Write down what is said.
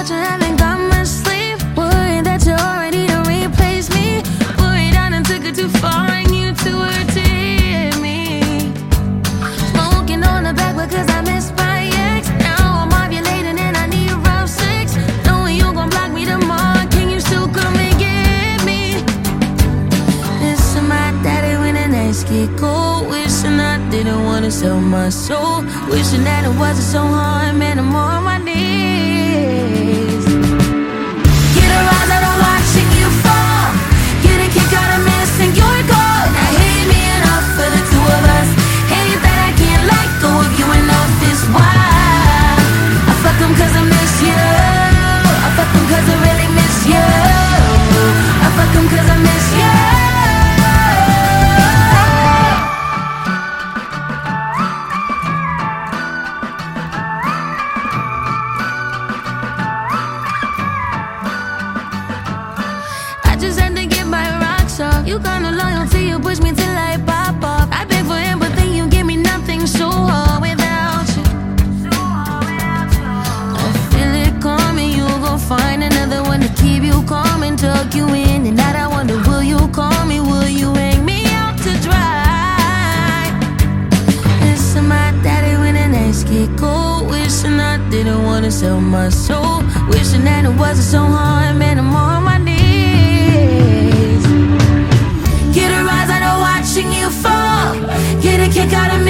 that you haven't got much sleep. Worried that you're already me. I done took it too far and you too hurt to hear me. Smoking on the back because I miss my ex. Now I'm ovulating and I need rough sex. Knowing you gon' block me tomorrow, can you still come and get me? My daddy when the nights get cold. Wishing I didn't wanna sell my soul. Wishing that it wasn't so hard, man. I'm on my knees. You kinda loyal you push me till I pop off. I beg for empathy, you give me nothing so hard without you. I feel it coming, you gon' find another one to keep you calm and tuck you in. And I wonder, will you call me? Will you hang me out to dry? Listen, my daddy when the nights get cold. Wishing I didn't wanna sell my soul. Wishing that it wasn't so hard. gotta